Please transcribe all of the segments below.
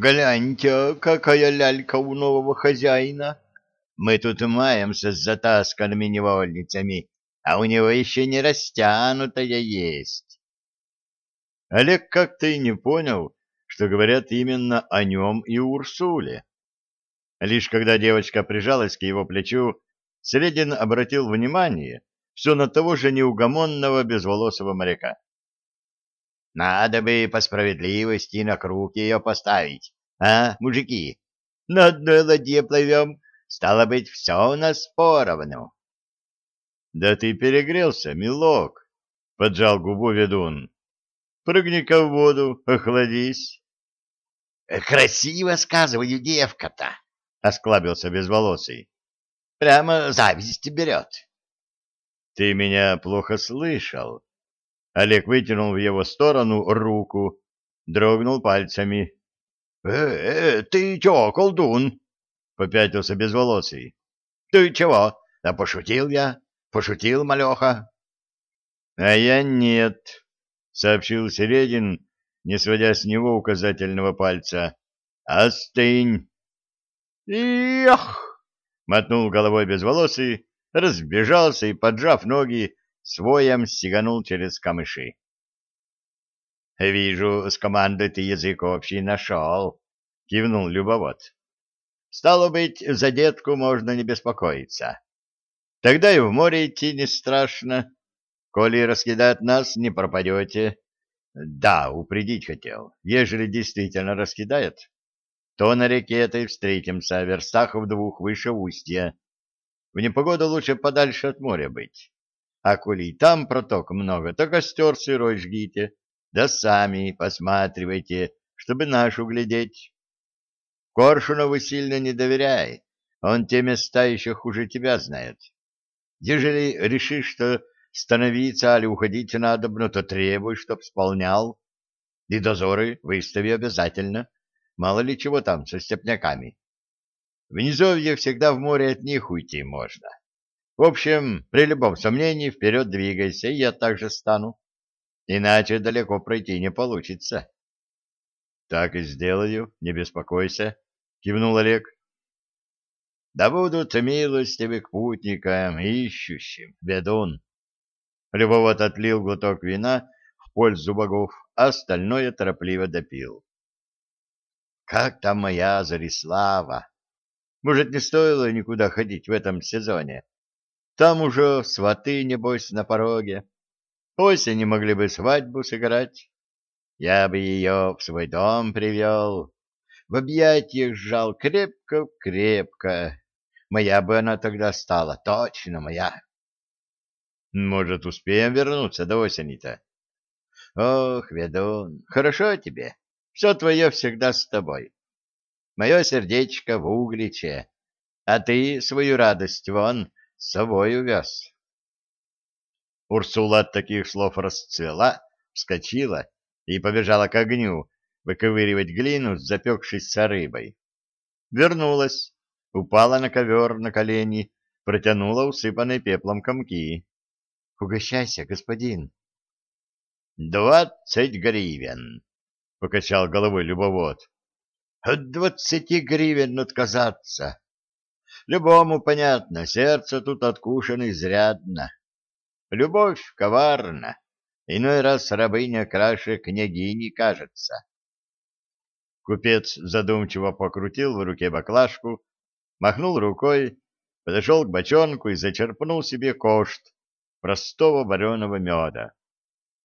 Гляньте, какая лялька у нового хозяина. Мы тут маемся с затасканными невольницами, а у него еще не растянутая есть. Олег как-то и не понял, что говорят именно о нем и Урсуле. Лишь когда девочка прижалась к его плечу, Средин обратил внимание все на того же неугомонного безволосого моряка. Надо бы по справедливости на круг ее поставить, а, мужики? На одной ладье плывем, стало быть, все у нас поровну. — Да ты перегрелся, милок, — поджал губу ведун. — Прыгни-ка в воду, охладись. — Красиво сказываю, девка-то, — осклабился безволосый. — Прямо зависть берет. — Ты меня плохо слышал, Олег вытянул в его сторону руку, дрогнул пальцами. «Э, э, ты чего, колдун?» — попятился безволосый. «Ты чего? Да пошутил я, пошутил, малеха». «А я нет», — сообщил Середин, не сводя с него указательного пальца. «Остынь!» «Эх!» — мотнул головой безволосый, разбежался и, поджав ноги, своем сиганул через камыши. — Вижу, с командой ты язык общий нашел, — кивнул любовод. — Стало быть, за детку можно не беспокоиться. Тогда и в море идти не страшно. Коли раскидать нас, не пропадете. Да, упредить хотел. Ежели действительно раскидает, то на реке этой встретимся, в верстах в двух выше устья. В непогоду лучше подальше от моря быть. А коли там проток много, то костер сырой жгите, да сами посматривайте, чтобы нашу глядеть. Коршунову сильно не доверяй, он те места еще хуже тебя знает. Ежели решишь, что становиться или уходить надо, ну, то требуй, чтоб сполнял. И дозоры выстави обязательно, мало ли чего там со степняками. В низовье всегда в море от них уйти можно. В общем, при любом сомнении вперед двигайся, и я также стану. Иначе далеко пройти не получится. — Так и сделаю, не беспокойся, — кивнул Олег. — Да будут милостивы к путникам, ищущим, ведун. Любовод отлил глоток вина в пользу богов, а остальное торопливо допил. — Как там моя Зарислава? Может, не стоило никуда ходить в этом сезоне? — там уже сваты, небось, на пороге. Осень могли бы свадьбу сыграть. Я бы ее в свой дом привел, в объятиях сжал крепко-крепко. Моя бы она тогда стала, точно моя. Может, успеем вернуться до осени-то? Ох, ведун, хорошо тебе, все твое всегда с тобой. Мое сердечко в угличе, а ты свою радость вон с собой увез. Урсула от таких слов расцвела, вскочила и побежала к огню, выковыривать глину с запекшейся рыбой. Вернулась, упала на ковер на колени, протянула усыпанные пеплом комки. — Угощайся, господин. — Двадцать гривен, — покачал головой любовод. — От двадцати гривен отказаться. Любому понятно, сердце тут откушено изрядно. Любовь коварна, иной раз рабыня краше княгини кажется. Купец задумчиво покрутил в руке баклажку, махнул рукой, подошел к бочонку и зачерпнул себе кошт простого вареного меда.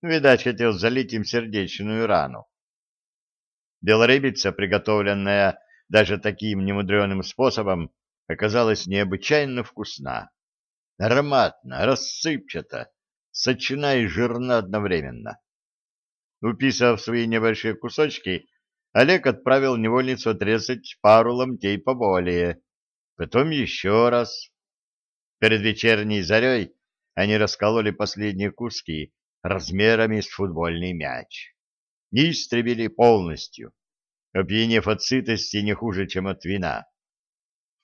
Видать, хотел залить им сердечную рану. Белорыбица, приготовленная даже таким немудреным способом, оказалась необычайно вкусна. Ароматно, рассыпчато, сочна и жирна одновременно. Уписав свои небольшие кусочки, Олег отправил невольницу отрезать пару ломтей поболее, потом еще раз. Перед вечерней зарей они раскололи последние куски размерами с футбольный мяч. И истребили полностью, опьянев от сытости не хуже, чем от вина.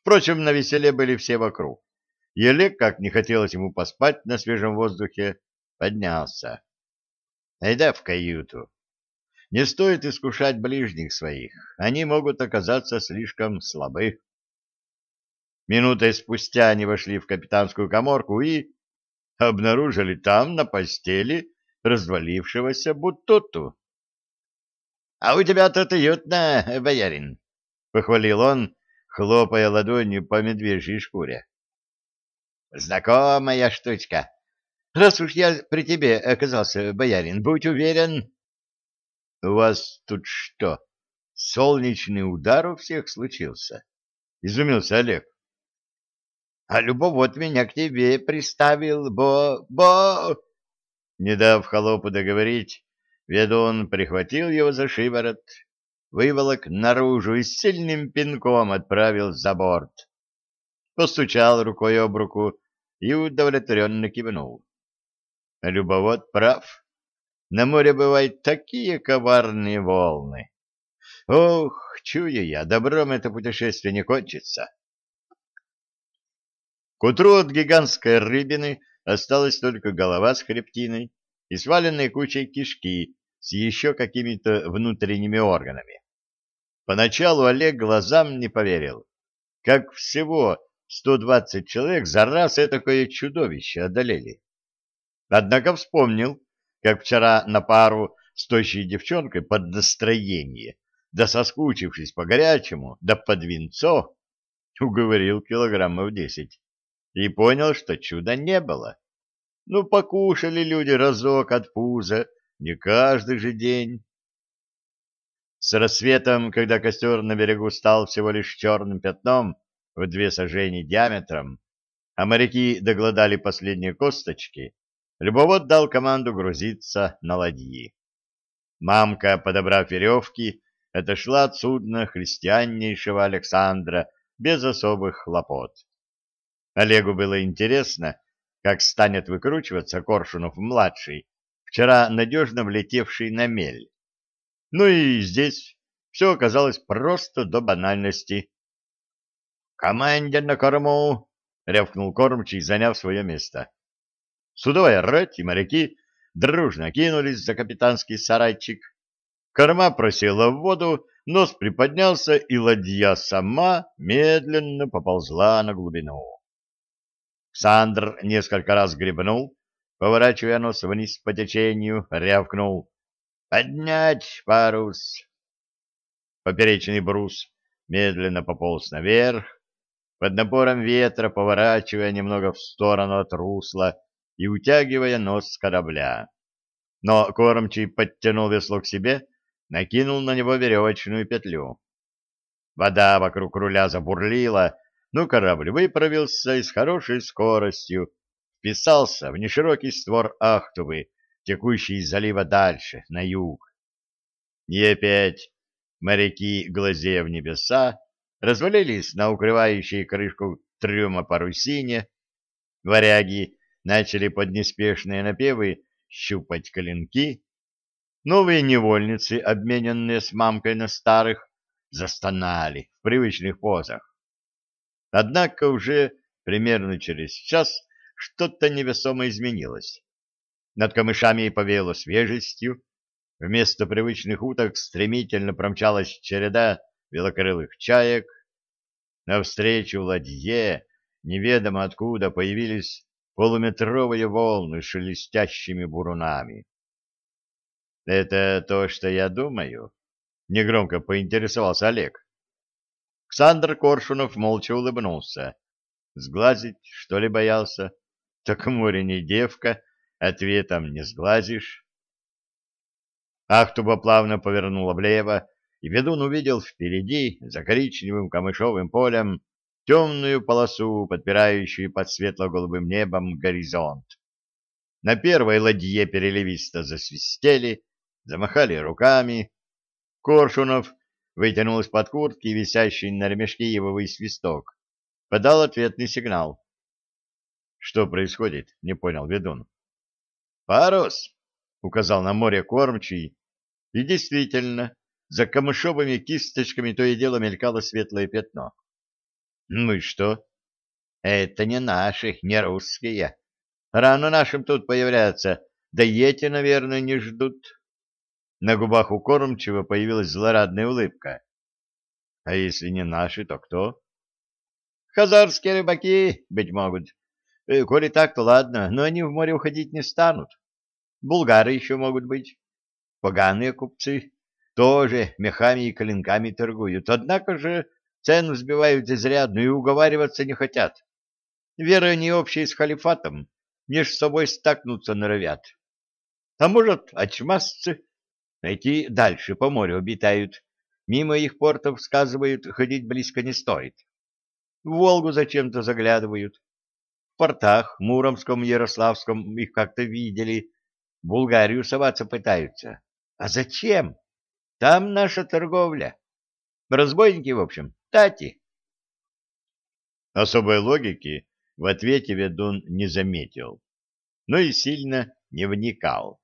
Впрочем, на веселе были все вокруг. И Олег, как не хотелось ему поспать на свежем воздухе, поднялся. Айда в каюту. Не стоит искушать ближних своих, они могут оказаться слишком слабы. Минутой спустя они вошли в капитанскую коморку и обнаружили там на постели развалившегося Бутуту. — А у тебя тут уютно, боярин, — похвалил он, хлопая ладонью по медвежьей шкуре. — Знакомая штучка. Раз уж я при тебе оказался, боярин, будь уверен. — У вас тут что, солнечный удар у всех случился? — изумился Олег. А любовод меня к тебе приставил, бо... бо...» Не дав холопу договорить, ведун прихватил его за шиворот, выволок наружу и сильным пинком отправил за борт. Постучал рукой об руку и удовлетворенно кивнул. Любовод прав. На море бывают такие коварные волны. Ох, чую я, добром это путешествие не кончится. К утру от гигантской рыбины осталась только голова с хребтиной и сваленной кучей кишки с еще какими-то внутренними органами. Поначалу Олег глазам не поверил, как всего 120 человек за раз этакое чудовище одолели. Однако вспомнил, как вчера на пару с тощей девчонкой под настроение, да соскучившись по горячему, да под винцо, уговорил килограммов десять и понял, что чуда не было. Ну, покушали люди разок от пуза, не каждый же день. С рассветом, когда костер на берегу стал всего лишь черным пятном в две сажени диаметром, а моряки доглодали последние косточки, любовод дал команду грузиться на ладьи. Мамка, подобрав веревки, отошла от судна христианнейшего Александра без особых хлопот. Олегу было интересно, как станет выкручиваться Коршунов-младший, вчера надежно влетевший на мель. Ну и здесь все оказалось просто до банальности. «Команде на корму!» — рявкнул кормчий, заняв свое место. Судовая рать и моряки дружно кинулись за капитанский сарайчик. Корма просела в воду, нос приподнялся, и ладья сама медленно поползла на глубину. Сандр несколько раз гребнул, поворачивая нос вниз по течению, рявкнул. «Поднять парус!» Поперечный брус медленно пополз наверх, под напором ветра поворачивая немного в сторону от русла и утягивая нос с корабля. Но кормчий подтянул весло к себе, накинул на него веревочную петлю. Вода вокруг руля забурлила, но корабль выправился и с хорошей скоростью вписался в неширокий створ Ахтувы, текущий из залива дальше, на юг. И опять моряки, глазея в небеса, развалились на укрывающей крышку трюма парусине, варяги начали под неспешные напевы щупать коленки, новые невольницы, обмененные с мамкой на старых, застонали в привычных позах. Однако уже примерно через час что-то невесомо изменилось. Над камышами повеяло свежестью, вместо привычных уток стремительно промчалась череда белокрылых чаек. Навстречу ладье неведомо откуда появились полуметровые волны с шелестящими бурунами. «Это то, что я думаю?» — негромко поинтересовался Олег. Ксандр Коршунов молча улыбнулся. Сглазить, что ли, боялся? Так море не девка, ответом не сглазишь. Ахтуба плавно повернула влево, и ведун увидел впереди, за коричневым камышовым полем, темную полосу, подпирающую под светло-голубым небом горизонт. На первой ладье переливисто засвистели, замахали руками. Коршунов вытянул из-под куртки висящий на ремешке его свисток, подал ответный сигнал. Что происходит? Не понял ведун. Парус, указал на море кормчий, и действительно, за камышовыми кисточками то и дело мелькало светлое пятно. Ну и что? Это не наши, не русские. Рано нашим тут появляться, да эти, наверное, не ждут. На губах у кормчего появилась злорадная улыбка. А если не наши, то кто? Хазарские рыбаки, быть могут. Э, коли так, то ладно, но они в море уходить не станут. Булгары еще могут быть. Поганые купцы тоже мехами и клинками торгуют, однако же цену сбивают изрядно и уговариваться не хотят. Веры не общие с халифатом, меж собой стакнуться норовят. А может, очмасцы найти дальше по морю обитают. Мимо их портов, сказывают, ходить близко не стоит. В Волгу зачем-то заглядывают. Портах, Муромском, Ярославском их как-то видели. В Булгарию соваться пытаются. А зачем? Там наша торговля. Разбойники, в общем, тати. Особой логики в ответе ведун не заметил, но и сильно не вникал.